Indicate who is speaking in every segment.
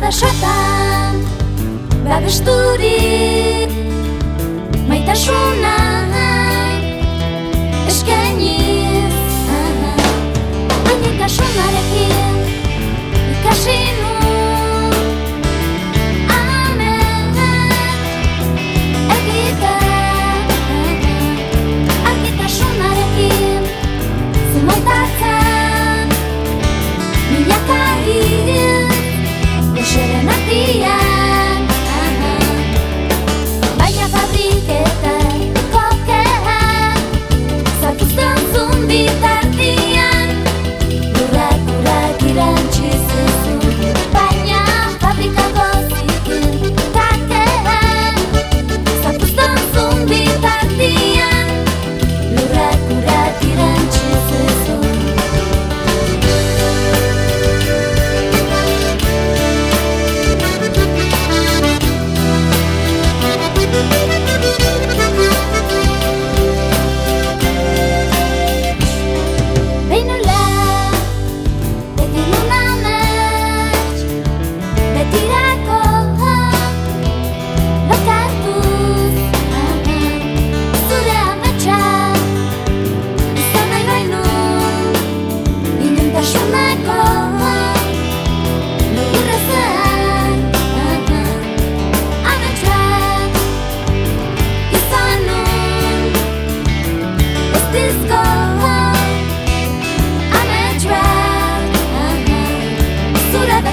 Speaker 1: da xota, babesturik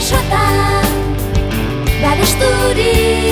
Speaker 1: shotak badesturi